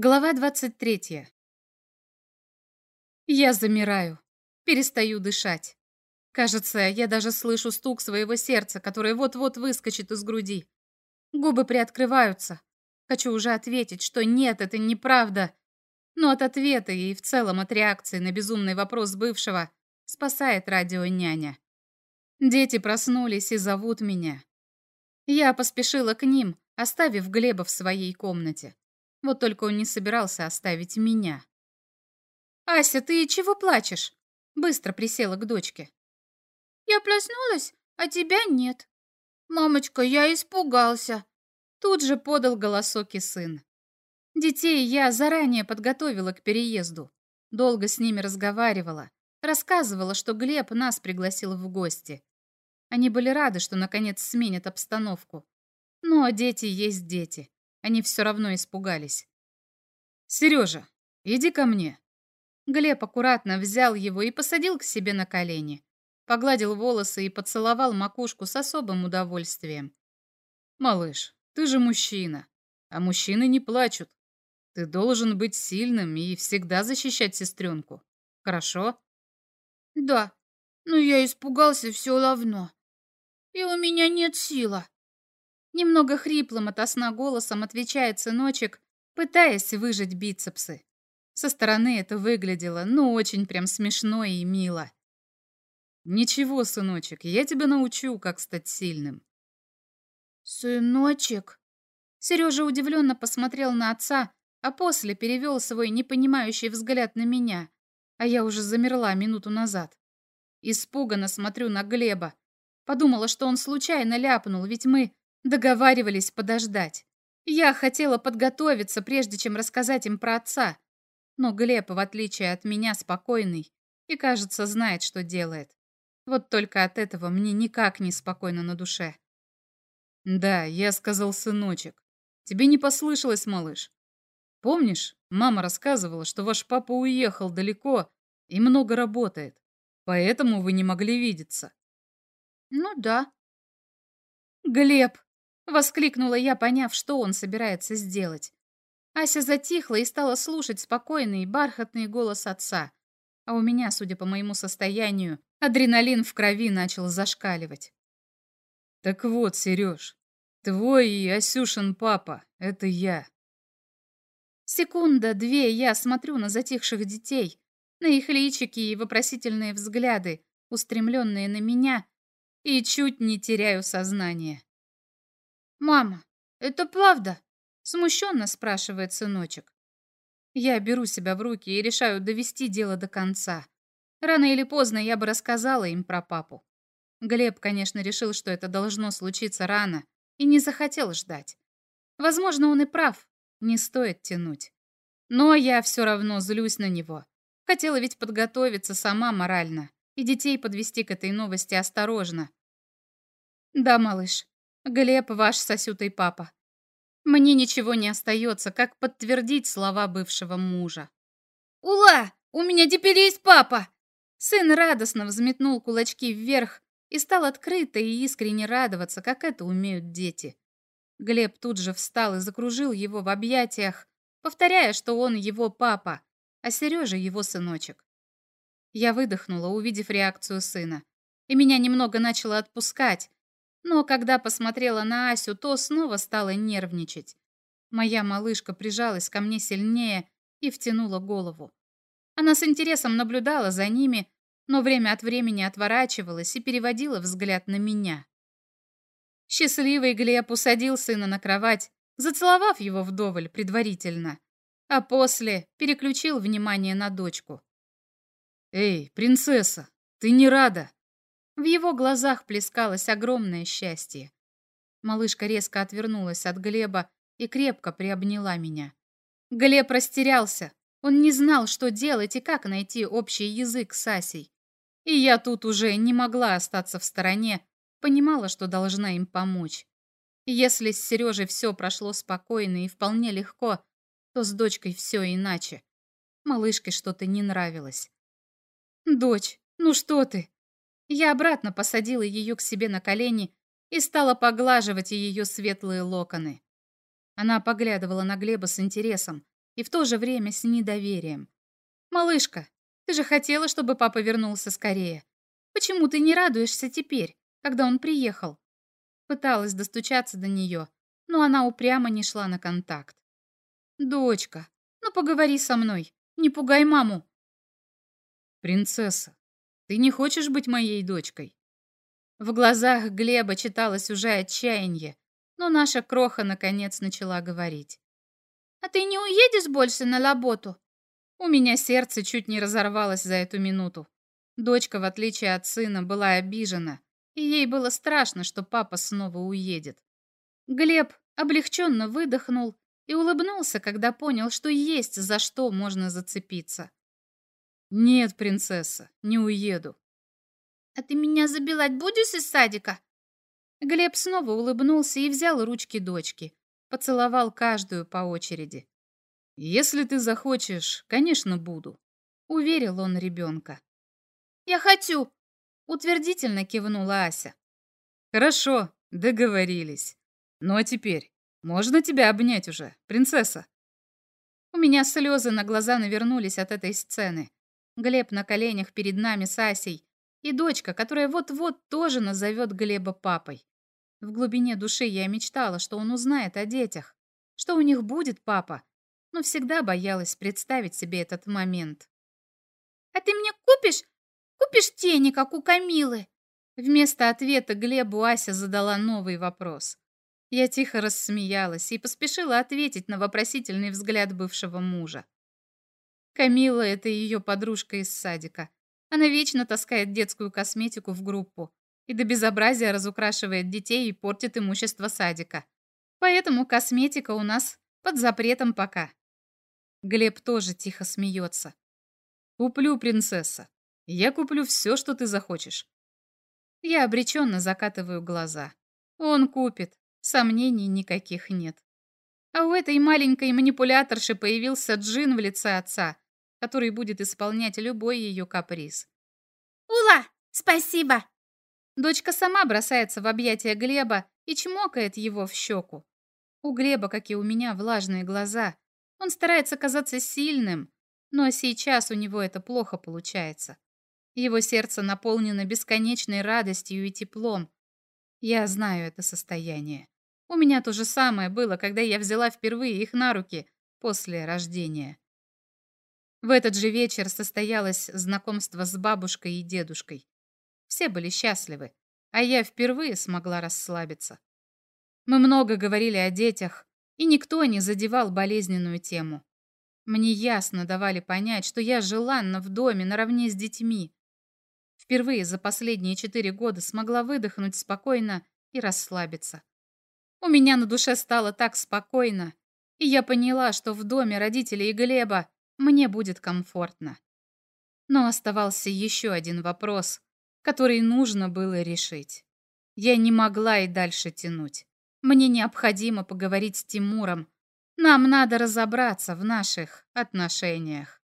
Глава 23. Я замираю, перестаю дышать. Кажется, я даже слышу стук своего сердца, которое вот-вот выскочит из груди. Губы приоткрываются. Хочу уже ответить, что нет, это неправда. Но от ответа и в целом от реакции на безумный вопрос бывшего спасает радио няня. Дети проснулись и зовут меня. Я поспешила к ним, оставив Глеба в своей комнате. Вот только он не собирался оставить меня. «Ася, ты чего плачешь?» Быстро присела к дочке. «Я проснулась, а тебя нет. Мамочка, я испугался!» Тут же подал голосок и сын. Детей я заранее подготовила к переезду. Долго с ними разговаривала. Рассказывала, что Глеб нас пригласил в гости. Они были рады, что наконец сменят обстановку. Но дети есть дети. Они все равно испугались. «Сережа, иди ко мне». Глеб аккуратно взял его и посадил к себе на колени. Погладил волосы и поцеловал макушку с особым удовольствием. «Малыш, ты же мужчина, а мужчины не плачут. Ты должен быть сильным и всегда защищать сестренку. Хорошо?» «Да, но я испугался все равно. И у меня нет сила». Немного хриплым от сна голосом отвечает сыночек, пытаясь выжать бицепсы. Со стороны это выглядело, ну, очень прям смешно и мило. «Ничего, сыночек, я тебя научу, как стать сильным». «Сыночек?» Сережа удивленно посмотрел на отца, а после перевел свой непонимающий взгляд на меня, а я уже замерла минуту назад. Испуганно смотрю на Глеба. Подумала, что он случайно ляпнул, ведь мы Договаривались подождать. Я хотела подготовиться, прежде чем рассказать им про отца. Но Глеб, в отличие от меня, спокойный и, кажется, знает, что делает. Вот только от этого мне никак не спокойно на душе. Да, я сказал сыночек. Тебе не послышалось, малыш? Помнишь, мама рассказывала, что ваш папа уехал далеко и много работает, поэтому вы не могли видеться. Ну да. Глеб, Воскликнула я, поняв, что он собирается сделать. Ася затихла и стала слушать спокойный, бархатный голос отца. А у меня, судя по моему состоянию, адреналин в крови начал зашкаливать. «Так вот, Сереж, твой и Асюшин папа — это я». Секунда, две я смотрю на затихших детей, на их личики и вопросительные взгляды, устремленные на меня, и чуть не теряю сознание. «Мама, это правда?» — смущенно спрашивает сыночек. Я беру себя в руки и решаю довести дело до конца. Рано или поздно я бы рассказала им про папу. Глеб, конечно, решил, что это должно случиться рано, и не захотел ждать. Возможно, он и прав, не стоит тянуть. Но я все равно злюсь на него. Хотела ведь подготовиться сама морально и детей подвести к этой новости осторожно. Да, малыш, Глеб ваш сосютый папа. Мне ничего не остается, как подтвердить слова бывшего мужа. «Ула! У меня теперь есть папа!» Сын радостно взметнул кулачки вверх и стал открыто и искренне радоваться, как это умеют дети. Глеб тут же встал и закружил его в объятиях, повторяя, что он его папа, а Сережа его сыночек. Я выдохнула, увидев реакцию сына, и меня немного начало отпускать, но когда посмотрела на Асю, то снова стала нервничать. Моя малышка прижалась ко мне сильнее и втянула голову. Она с интересом наблюдала за ними, но время от времени отворачивалась и переводила взгляд на меня. Счастливый Глеб усадил сына на кровать, зацеловав его вдоволь предварительно, а после переключил внимание на дочку. «Эй, принцесса, ты не рада?» В его глазах плескалось огромное счастье. Малышка резко отвернулась от Глеба и крепко приобняла меня. Глеб растерялся. Он не знал, что делать и как найти общий язык с Асей. И я тут уже не могла остаться в стороне, понимала, что должна им помочь. Если с Сережей все прошло спокойно и вполне легко, то с дочкой все иначе. Малышке что-то не нравилось. «Дочь, ну что ты? Я обратно посадила ее к себе на колени и стала поглаживать ее светлые локоны. Она поглядывала на Глеба с интересом, и в то же время с недоверием. «Малышка, ты же хотела, чтобы папа вернулся скорее. Почему ты не радуешься теперь, когда он приехал?» Пыталась достучаться до нее, но она упрямо не шла на контакт. «Дочка, ну поговори со мной, не пугай маму». «Принцесса, ты не хочешь быть моей дочкой?» В глазах Глеба читалось уже отчаяние, но наша кроха наконец начала говорить. «А ты не уедешь больше на работу?» У меня сердце чуть не разорвалось за эту минуту. Дочка, в отличие от сына, была обижена, и ей было страшно, что папа снова уедет. Глеб облегченно выдохнул и улыбнулся, когда понял, что есть за что можно зацепиться. «Нет, принцесса, не уеду. «А ты меня забилать будешь из садика?» Глеб снова улыбнулся и взял ручки дочки. Поцеловал каждую по очереди. «Если ты захочешь, конечно, буду», — уверил он ребенка. «Я хочу!» — утвердительно кивнула Ася. «Хорошо, договорились. Ну а теперь, можно тебя обнять уже, принцесса?» У меня слезы на глаза навернулись от этой сцены. Глеб на коленях перед нами с Асей, и дочка, которая вот-вот тоже назовет Глеба папой. В глубине души я мечтала, что он узнает о детях, что у них будет папа, но всегда боялась представить себе этот момент. «А ты мне купишь? Купишь тени, как у Камилы?» Вместо ответа Глебу Ася задала новый вопрос. Я тихо рассмеялась и поспешила ответить на вопросительный взгляд бывшего мужа. Камила — это ее подружка из садика. Она вечно таскает детскую косметику в группу и до безобразия разукрашивает детей и портит имущество садика. Поэтому косметика у нас под запретом пока. Глеб тоже тихо смеется. «Куплю, принцесса. Я куплю все, что ты захочешь». Я обреченно закатываю глаза. Он купит, сомнений никаких нет. А у этой маленькой манипуляторши появился джин в лице отца, который будет исполнять любой ее каприз. «Ула, спасибо!» Дочка сама бросается в объятия Глеба и чмокает его в щеку. У Глеба, как и у меня, влажные глаза. Он старается казаться сильным, но сейчас у него это плохо получается. Его сердце наполнено бесконечной радостью и теплом. Я знаю это состояние. У меня то же самое было, когда я взяла впервые их на руки после рождения. В этот же вечер состоялось знакомство с бабушкой и дедушкой. Все были счастливы, а я впервые смогла расслабиться. Мы много говорили о детях, и никто не задевал болезненную тему. Мне ясно давали понять, что я желанна в доме наравне с детьми. Впервые за последние четыре года смогла выдохнуть спокойно и расслабиться. У меня на душе стало так спокойно, и я поняла, что в доме родителей Глеба мне будет комфортно. Но оставался еще один вопрос, который нужно было решить. Я не могла и дальше тянуть. Мне необходимо поговорить с Тимуром. Нам надо разобраться в наших отношениях.